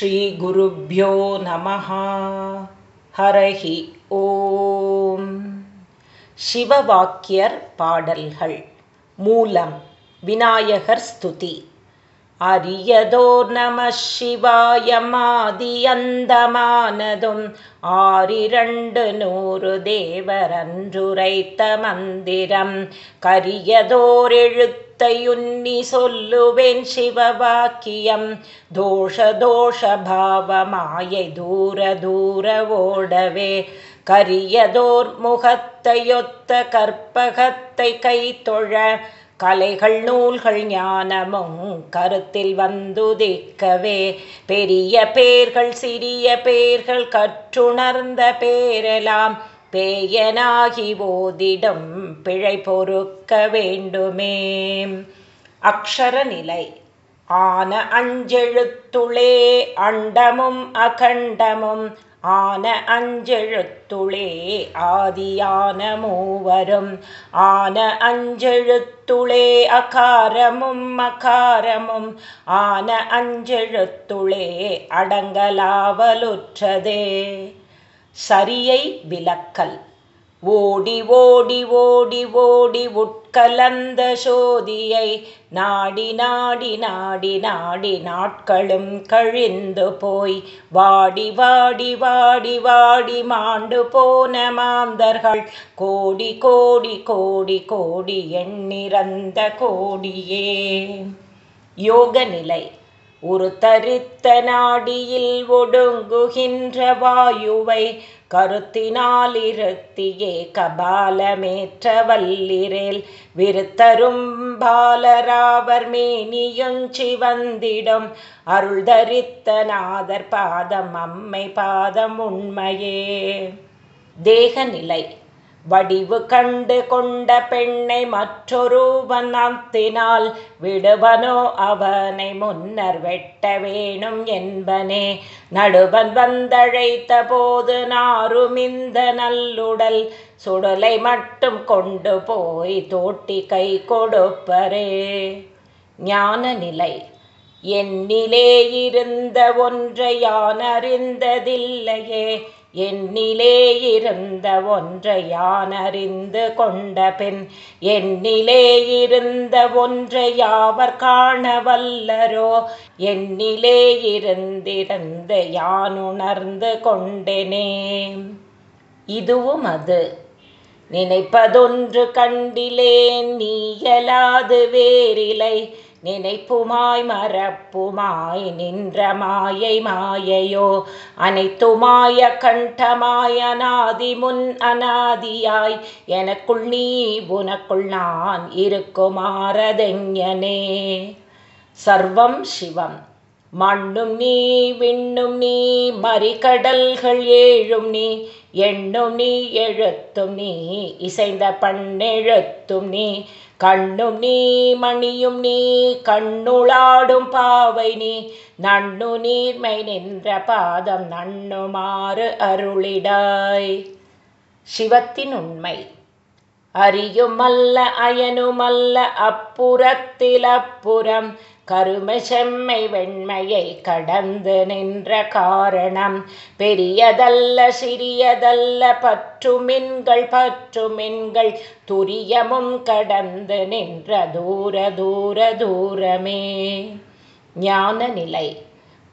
ஸ்ரீகுருப்போ நம ஹரஹி ஓம். சிவவாக்கியர் பாடல்கள். மூலம் விநாயகர் ஸ்துதி. அரியதோர் நம சிவாயமாதியந்தமானதும் ஆறிரண்டு நூறு தேவரன்றுரைத்த மந்திரம். கரியதோர் எழுத்து எழுத்தையுன்னி சொல்லுவேன் சிவவாக்கியம் தோஷ தோஷ பாவமாயை தூர தூர ஓடவே கரியதோர் முகத்தையொத்த கற்பகத்தை கை தொழ கலைகள் நூல்கள் ஞானமும் கருத்தில் வந்துதிக்கவே பெரிய பேர்கள் சிறிய பேர்கள் கற்றுணர்ந்த பேரெல்லாம் பேயனாகி ஓதிடம் பிழை பொறுக்க வேண்டுமே. அக்ஷரநிலை. ஆன அஞ்செழுத்துளே அண்டமும் அகண்டமும் ஆன அஞ்செழுத்துளே ஆதியான மூவரும் ஆன அஞ்செழுத்துளே அகாரமும் அகாரமும் ஆன அஞ்செழுத்துளே அடங்கலாவலுற்றதே. சரியை விளக்கல். ஓடி ஓடி ஓடி ஓடி உட்கலந்த சோதியை நாடி நாடி நாடி நாடி நாட்களும் கழிந்து போய் வாடி வாடி வாடி வாடி மாண்டு போன மாந்தர்கள். கோடி கோடி கோடி கோடி எண்ணிறந்த கோடியே. யோக நிலை ஒரு தரித்த நாடியில் ஒடுங்குகின்ற வாயுவை கருத்தினால் இருத்தியே கபாலமேற்ற வல்லிரேல் விருத்தரும் பாலராவர் மேனியுஞ்சி வந்திடும் அருள் தரித்த நாதர் பாதம் அம்மை பாதம் உண்மையே. தேகநிலை. வடிவு கண்டு கொண்ட பெண்ணை மற்றொருவன் அத்தினால் விடுவனோ அவனை முன்னர் வெட்ட வேணும் என்பனே. நடுவன் வந்தழைத்த போது நாருமிந்த நல்லுடல் சுடலை மட்டும் கொண்டு போய் தோட்டி கை கொடுப்பரே. ஞான நிலை என்னிலே இருந்த ஒன்றை யான் அறிந்ததில்லையே என்னிலே இருந்த ஒன்றை யான் அறிந்து கொண்ட பெண் என்னிலே இருந்த ஒன்றை யாவர் காண வல்லரோ என்னிலே இருந்திருந்து யான் உணர்ந்து கொண்டேனே. இதுவும் அது. நினைப்பதொன்று கண்டிலேன் நீயலாது வேறிலை நினைப்புமாய் மறப்புமாய் நின்ற மாயை மாயையோ அனைத்துமாய கண்டமாய் அநாதி முன் அநாதியாய் எனக்குள் நீ உனக்குள் நான் இருக்குமாறதெஞனே சர்வம் சிவம். மண்ணும் நீ விண்ணும் நீ மறிகடல்கள் ஏழும் நீ எண்ணும் நீ எழுத்தும் நீ இசைந்த பண்ணெழுத்தும் நீ கண்ணும் நீ மணியும் நீ கண்ணுளாடும் பாவை நீ நண்ணு நீர்மை நின்ற பாதம் நண்ணுமாறு அருளிடாய். சிவத்தின் உண்மை அறியுமல்ல அயனுமல்ல அப்புறத்தில் அப்புறம் கருமை செம்மை வெண்மையை கடந்து நின்ற காரணம் பெரியதல்ல சிறியதல்ல பற்றுமின்கள் பற்றுமின்கள் துரியமும் கடந்து நின்ற தூர தூர தூரமே. ஞான நிலை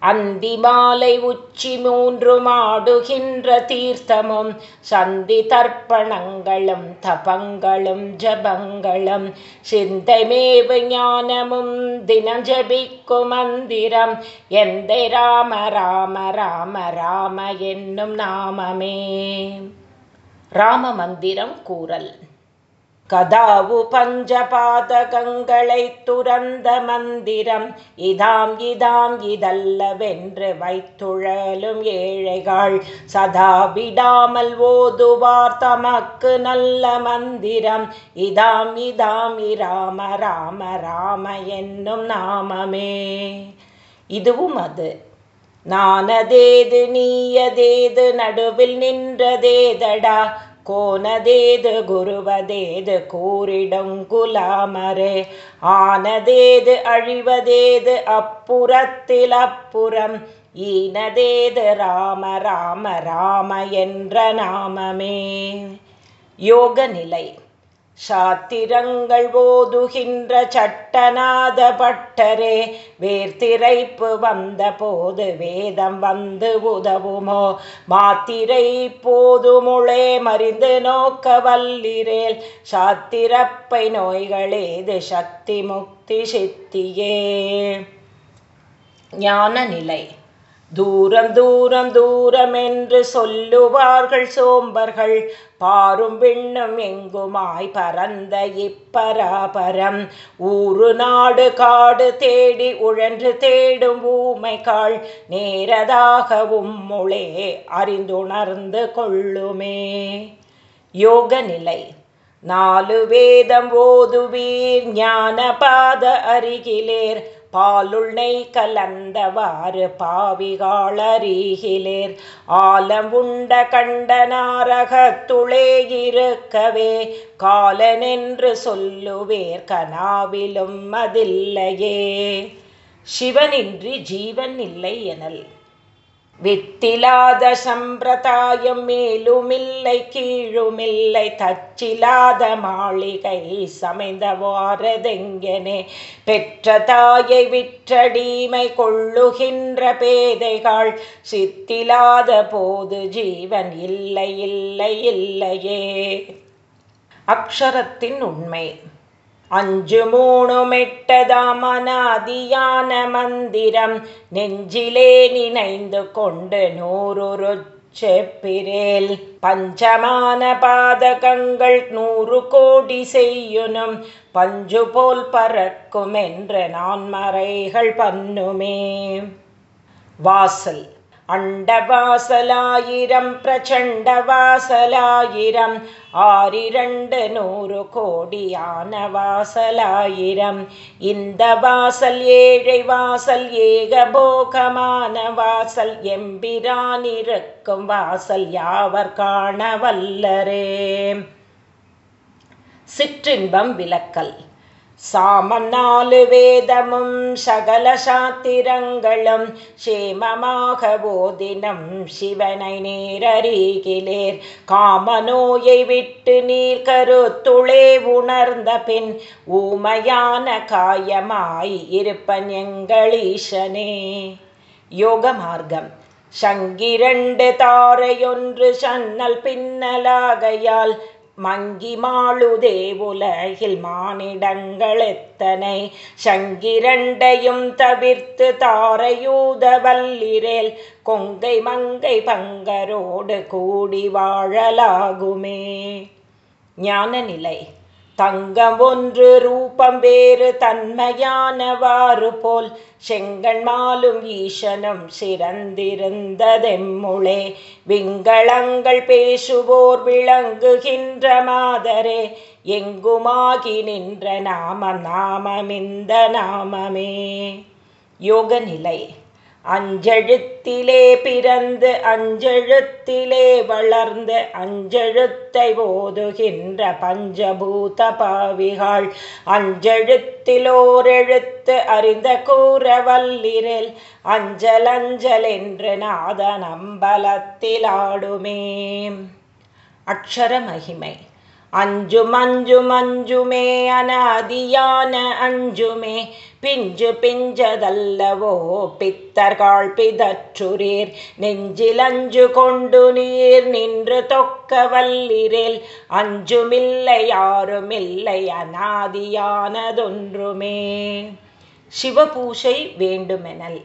அந்தி மாலை உச்சி மூன்று மாடுகின்ற தீர்த்தமும் சந்தி தர்ப்பணங்களும் தபங்களும் ஜபங்களும் சிந்தைமேவு ஞானமும் தினம் ஜபிக்கும் மந்திரம் எந்த ராம ராம ராம ராம என்னும் நாமமே. ராம மந்திரம் கூறல். கதாவு பஞ்சபாதகங்களை துறந்த மந்திரம் இதாம் இதாம் இதல்லவென்று வைத்துழலும் ஏழைகள் சதா விடாமல் ஓதுவார் தமக்கு நல்ல மந்திரம் இதாம் இதாம் இராம ராம ராம என்னும் நாமமே. இதுவும் அது. நானதேது நீயதேது நடுவில் நின்றதேதடா கோனதேது குருவதேது கூறிடும் குலாமரே. ஆனதேது அழிவதேது அப்புறத்தில் அப்புறம் ஈனதேது ராம ராம ராம என்ற நாமமே. யோக நிலை சாத்திரங்கள் ஓதுகின்ற சட்டநாத பட்டரே வேர்த்திரைப்பு வந்த போது வேதம் வந்து உதவுமோ? மாத்திரை போதுமுளே மறிந்து நோக்க வல்லிரேல் சாத்திரப்பை நோய்களேது சக்தி முக்தி சித்தியே. ஞான நிலை தூரம் தூரம் தூரம் என்று சொல்லுவார்கள் சோம்பர்கள். பாரும் விண்ணும் எங்குமாய் பரந்த இப்பராபரம். ஊரு நாடு காடு தேடி உழன்று தேடும் ஊமைகாள் நேரதாகவும் முளே அறிந்துணர்ந்து கொள்ளுமே. யோக நிலை நாலு வேதம் ஓதுவீர் ஞான பாத அருகிலேர். பாலுள் கலந்தவாறு பாவிகாளரீகிலேர். ஆலம் உண்ட இருக்கவே காலனென்று சொல்லுவேர் கனாவிலும் அதில்லையே. சிவனின்றி ஜீவன் இல்லை எனல். வித்திலாத சம்பிரதாயம் மேலுமில்லை கீழுமில்லை தச்சிலாத மாளிகை சமைந்தவாரதெங்கனே பெற்ற தாயை விற்றடிமை கொள்ளுகின்ற பேதைகள் சித்திலாத போது ஜீவன் இல்லை இல்லை இல்லையே. அக்ஷரத்தின் உண்மை. அஞ்சு மூணுமெட்டதாம் அனாதியான மந்திரம். நெஞ்சிலே நினைந்து கொண்டு நூறு செப்பிரேல் பஞ்சமான பாதகங்கள் நூறு கோடி செய்யுனும். பஞ்சு போல் பறக்கும் என்று நான் மறைகள் பண்ணுமே. வாசல். அண்டவாசலாயிரம் பிரச்சண்டவாசலாயிரம் ஆறிரண்டு நூறு கோடியான வாசலாயிரம். இந்த வாசல் ஏழை வாசல் ஏகபோகமான வாசல் எம்பிரானிருக்கும் வாசல் யாவர் காண வல்லரே? சிற்றின்பம் விளக்கல். சாமம் வேதமும் சகல சாத்திரங்களும் சேமமாக போதினம் சிவனை நேரருகிலேர். காமநோயை விட்டு நீர் கருத்துளே உணர்ந்த பின் ஊமையான காயமாய் இருப்பன் எங்களீஷனே யோக மார்க்கம் சங்கிரண்டு தாரையொன்று சன்னல் பின்னலாகையால் மங்கி மாளுதே உலகில் மானிடங்கள் எத்தனை சங்கிரண்டையும் தவிர்த்து தாரையூத வல்லிரேல் கொங்கை மங்கை பங்கரோடு கூடி வாழலாகுமே. ஞான நிலை தங்கம் ஒன்று ரூபம் வேறு தன்மையானவாறு போல் செங்கண் மாலும் ஈசனும் சிறந்திருந்ததெம்முளே. விங்களங்கள் பேசுவோர் விளங்குகின்ற மாதரே எங்குமாகி நின்ற நாமம் நாமமிந்த நாமமே. யோக நிலை அஞ்செழுத்திலே பிறந்து அஞ்செழுத்திலே வளர்ந்து அஞ்செழுத்தை ஓதுகின்ற பஞ்சபூத பாவிகள். அஞ்செழுத்திலோரெழுத்து அறிந்த கூற வல்லிரில் அஞ்சல் என்று நாத நம்பலத்திலாடுமே அக்ஷர மகிமை அஞ்சும் அஞ்சும் அஞ்சுமே அனாதியான அஞ்சுமே பிஞ்சு பிஞ்சதல்லவோ பித்தர்கள் பிதற்றுரீர் நெஞ்சில் அஞ்சு கொண்டு நீர் நின்று தொக்க வல்லிரேல் அஞ்சுமில்லை யாருமில்லை அனாதியானதொன்றுமே சிவபூஷை வேண்டுமெனல்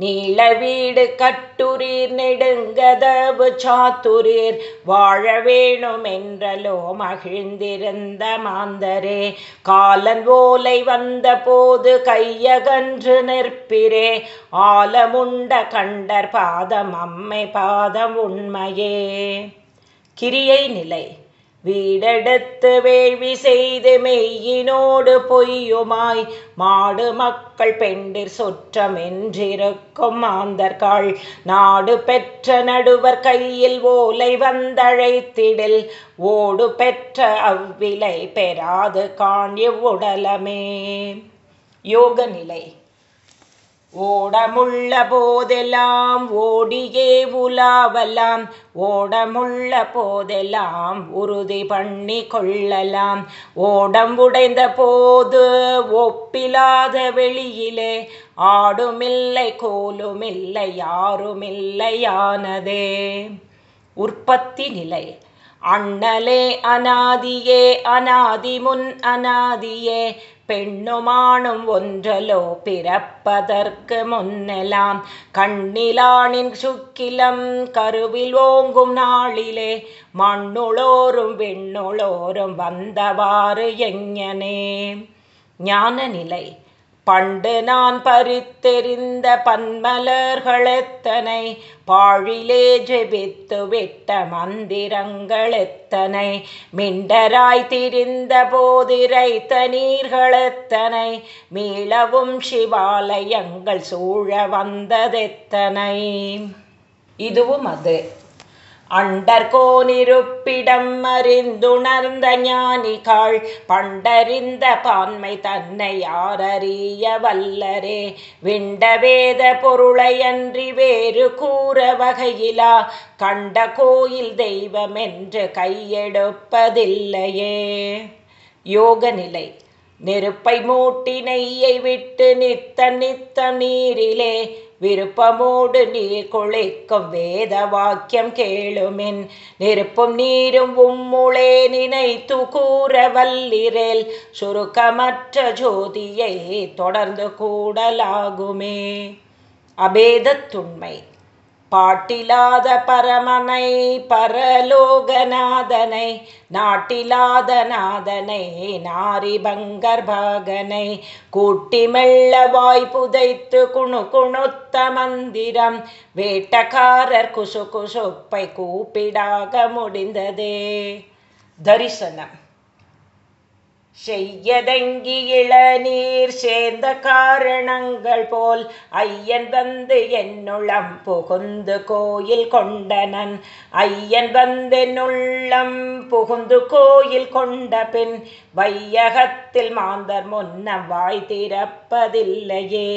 நீள வீடு கட்டுரீர் நெடுங்கதவு சாத்துரீர் வாழ வேணும் என்றலோ மகிழ்ந்திருந்த மாந்தரே. காலன் ஓலை வந்த போது கையகன்று நிற்பிரே ஆலமுண்ட கண்டர் பாதம் அம்மை பாதம் உண்மையே. கிரியை நிலை. வீடெடுத்து வேள்வி செய்து மெய்யினோடு பொய்யுமாய் மாடு மக்கள் பெண்டிர் சொற்றம் என்றிருக்கும் மாந்தர்கள். நாடு பெற்ற நடுவர் கையில் ஓலை வந்தழைத்திடில் ஓடு பெற்ற அவ்விலை பெறாது காண் இவ்வுடலமே யோக நிலை ஓடமுள்ள போதெல்லாம் ஓடியே உலாவலாம். ஓடமுள்ள போதெல்லாம் உறுதி பண்ணி கொள்ளலாம். ஓடம் உடைந்த போது ஒப்பிலாத வெளியிலே ஆடுமில்லை கோலுமில்லை யாருமில்லையானதே. உற்பத்தி நிலை. அண்ணலே அநாதியே அநாதி முன் அநாதியே பெண்ணுமானும் ஒன்றலோ பிறப்பதற்கு முன்னெலாம் கண்ணிலானின் சுக்கிலம் கருவில் ஓங்கும் நாளிலே மண்ணுளோரும் விண்ணுளோரும் வந்தவாறு எங்கனே ஞான நிலை பண்டு நான் பறித்தெறிந்த பன்மலர்களெத்தனை பாழிலே ஜெபித்து விட்ட மந்திரங்களெத்தனை மிண்டராய் திரிந்த போதிரைத்த நீர்களெத்தனை மீளவும் சிவாலயங்கள் சூழ வந்ததெத்தனை இதுவும் அது. அண்டர்கோனிருப்பிடம் அறிந்துணர்ந்த ஞானிகாள் பண்டறிந்த பான்மை தன்னை யாரறிய வல்லரே. விண்டவேத பொருளையன்றி வேறு கூற வகையிலா கண்ட கோயில் தெய்வம் என்று கையெடுப்பதில்லையே. யோகநிலை. நெருப்பை மூட்டி நெய்யை விட்டு நித்த நித்த நீரிலே விருப்பமோடு நீர் குளிக்கும் வேத வாக்கியம் கேளுமின். நெருப்பும் நீரும் உம்முளே நினைத்து கூற வல்லிரேல். சுருக்கமற்ற ஜோதியை தொடர்ந்து கூடலாகுமே. அபேதத்துண்மை. பாட்டிலாத பரமனை பரலோகநாதனை நாட்டிலாத நாதனை நாரிபங்கர்பாகனை கூட்டி மெல்ல வாய் புதைத்து குணு குணுத்த மந்திரம் வேட்டக்காரர் குசு குசுப்பை கூப்பிடாக முடிந்ததே. தரிசனம். செய்யதங்கி இளநீர் சேர்ந்த காரணங்கள் போல் ஐயன் வந்து என்னுளம் புகுந்து கோயில் கொண்டனன். ஐயன் வந்தென்னுள்ளம் புகுந்து கோயில் கொண்ட பின் வையகத்தில் மாந்தர் முன்னம் வாய் திறப்பதில்லையே.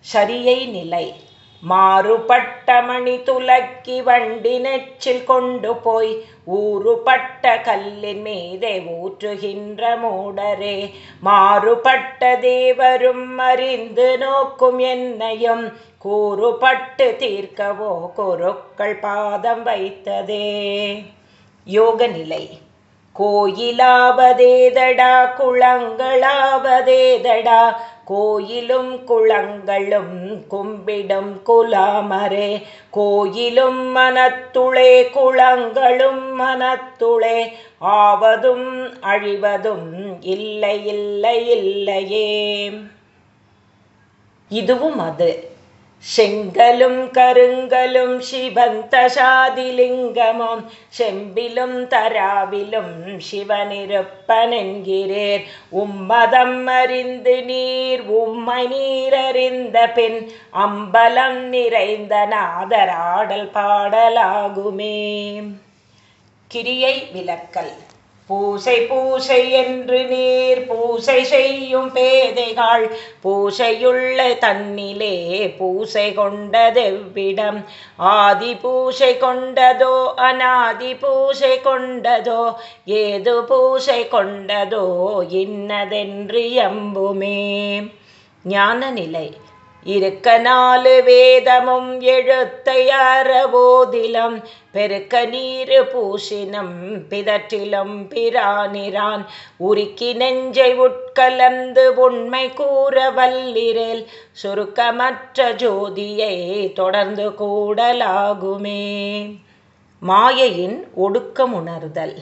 சரியை நிலை. மாறுபட்ட மணி துலக்கி வண்டி நெச்சில் கொண்டு போய் ஊறுபட்ட கல்லின் மீதே ஊற்றுகின்ற மூடரே. மாறுபட்ட தேவரும் அறிந்து நோக்கும் என்னையும் கூறுபட்டு தீர்க்கவோ குருக்கள் பாதம் வைத்ததே. யோக நிலை கோயிலாவதேதடா குளங்களாவதேதடா கோயிலும் குளங்களும் கும்பிடும் குலாமரே கோயிலும் மனத்துளே குளங்களும் மனத்துளே. ஆவதும் அழிவதும் இல்லை இல்லை இல்லையே. இதுவும் அது. செங்கலும் கருங்கலும் சிவந்த சாதிலிங்கமும் செம்பிலும் தராவிலும் சிவனிருப்பனென்கிறேர். உம்மதம் அறிந்து நீர் உம்மை நீரறிந்த பின் அம்பலம் நிறைந்த நாதராடல் பாடலாகுமே. கிரியை விளக்கல். பூசை பூசை என்று நீர் பூசை செய்யும் பேதைகள். பூசையுள்ள தன்னிலே பூசை கொண்டதெவ்விடம் ஆதி பூசை கொண்டதோ அநாதி பூசை கொண்டதோ ஏது பூசை கொண்டதோ இன்னதென்று எம்புமே. ஞான நிலை இருக்க நாலு வேதமும் எழுத்தை அறவோதிலம். பெருக்க நீரு பூசினம் பிதற்றிலும் பிரானிரான். உருக்கி நெஞ்சை உட்கலந்து உண்மை கூற வல்லிரேல். சுருக்கமற்ற ஜோதியை தொடர்ந்து கூடலாகுமே. மாயையின் ஒடுக்கமுணர்தல்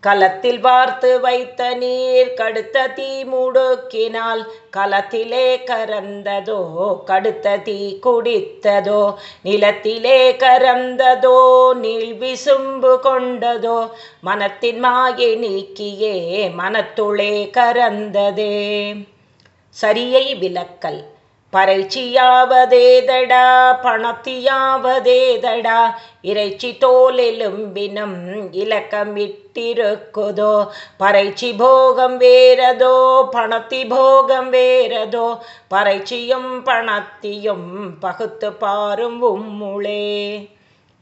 கலத்தில் வார்த்து வைத்த நீர் கடுத்த தீ முடுக்கினால் கலத்திலே கறந்ததோ கடுத்த தீ குடித்ததோ நிலத்திலே கறந்ததோ நீள் விசும்பு கொண்டதோ மனத்தின் மாயை நீக்கியே மனத்துளே கறந்ததே. சரியை விளக்கல். பறைச்சியாவதேதடா பணத்தியாவதேதடா இறைச்சி தோலெலும்பினம் இலக்கமிட்டிருக்குதோ பறைச்சி போகம் வேறதோ பணத்தி போகம் வேறதோ பறைச்சியும் பணத்தியும் பகுத்து பாரும் உம்முளே.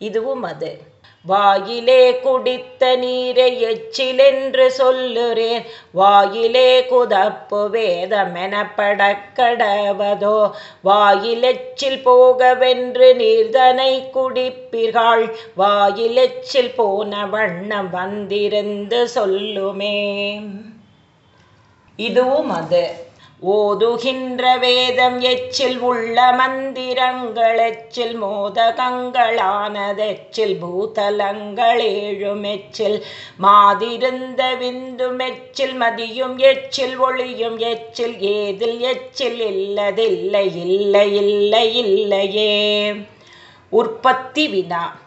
இதுவும் அது. வாயிலே குடித்த நீரை எச்சிலென்று சொல்லுறேன். வாயிலே குதப்பு வேதமெனப்படக் கடவதோ? வாயிலெச்சில் போகவென்று நீர்தனை குடிப்பிர்கள்? வாயிலெச்சில் போன வண்ணம் வந்திருந்து சொல்லுமே. இதுவும் அது. ஓதுகின்ற வேதம் எச்சில் உள்ள மந்திரங்கள் எச்சில் மோதகங்களானதெச்சில் பூதலங்கள் ஏழும் எச்சில் மாதிருந்த விந்தும் எச்சில் மதியும் எச்சில் ஒளியும் எச்சில் ஏதில் எச்சில் இல்லதில்லை இல்லை இல்லை இல்லையே. உற்பத்தி வினா.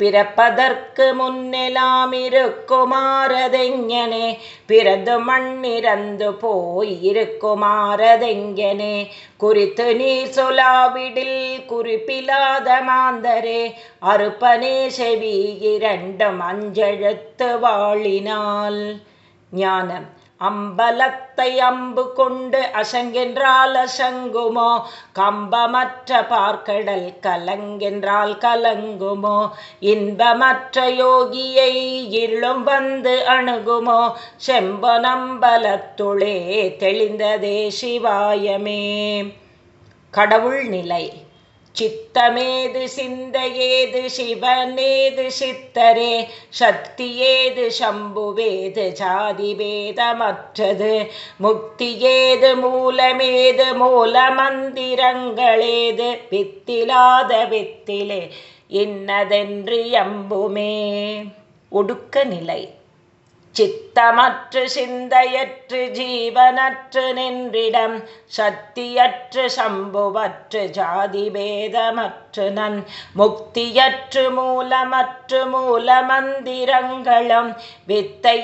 பிறப்பதற்கு முன்னெலாம் இருக்குமாறதெங்கனே? பிறந்து மண்ணிறந்து போய் இருக்குமாறதெங்கனே? குறித்து நீர் சொலாவிடில் குறிப்பிலாத மாந்தரே. அறுப்பனே செவி இரண்டும் அஞ்செழுத்து வாழினால். ஞானம். அம்பலத்தை அம்பு கொண்டு அசங்கென்றால் அசங்குமோ? கம்பமற்ற பார்க்கடல் கலங்கென்றால் கலங்குமோ? இன்பமற்ற யோகியை இருளும் வந்து அணுகுமோ? செம்பனம்பலத்துளே தெளிந்ததே சிவாயமே. கடவுள் நிலை. சித்தமேது சிந்தையேது சிவனேது சித்தரே சக்தியேது சம்புவேது ஜாதி வேதமற்றது முக்தியேது மூலமேது மூல மந்திரங்களேது வித்திலாத வித்திலே இன்னதென்று எம்புமே ஒடுக்க நிலை. சித்தமற்று சிந்தையற்று ஜீவனற்று நின்றிடம் சக்தியற்று சம்புவற்று ஜாதி பேதமற்று நன் முக்தியற்று மூலமற்று மூல மந்திரங்களும் வித்தை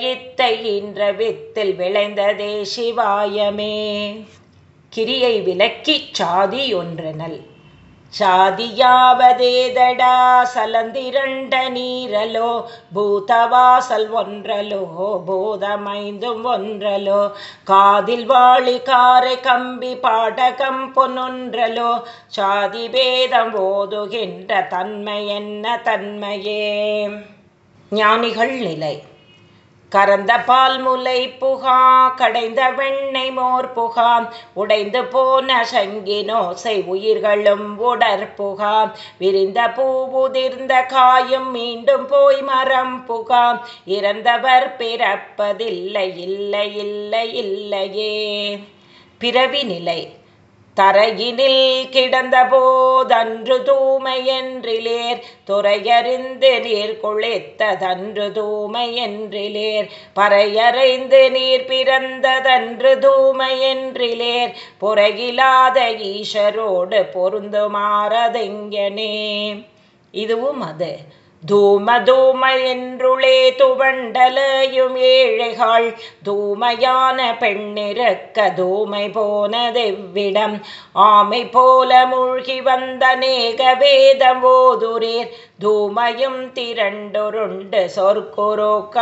இன்ற வித்தில் விளைந்ததே சிவாயமே. கிரியை விலக்கிச் சாதி ஒன்றனல். சாதியாவதேதடா சலந்திரண்ட நீரலோ பூதவாசல் ஒன்றலோ போதமைந்தும் ஒன்றலோ காதில் வாழி காரை கம்பி பாடகம் பொன்னொன்றலோ சாதி பேதம் ஓதுகின்ற தன்மை என்ன தன்மையே? ஞானிகள் நிலை. கரந்த பால் முலை புகா கடைந்த வெண்ணெய் மோர் புகா உடைந்து போன சங்கினோசை உயிர்களும் உடற்புகா விரிந்த பூவுதிர்ந்த காயும் மீண்டும் போய் மரம் புகா. இறந்தவர் பிறப்பதில்லை இல்லை இல்லை இல்லையே. பிறவி நிலை. தரையினில் கிடந்த போதன்று தூமையென்றிலேர் துறையறிந்து நீர் குளித்ததன்று தூமையென்றிலேர் பறையறைந்து நீர் பிறந்ததன்று தூமையென்றிலேர் புறையிலாத ஈஷரோடு பொருந்துமாறதெங்கனே. இதுவும் அது. தூம தூம என்றுளே துவண்டலையும் ஏழைகள். தூமையான பெண்ணிறக்க தூமை போனதெவ்விடம்? ஆமை போல மூழ்கி வந்த நேக வேதம் ஓதுரீர் தூமையும் திரண்டொருண்டு சொற்குரோக்களானதே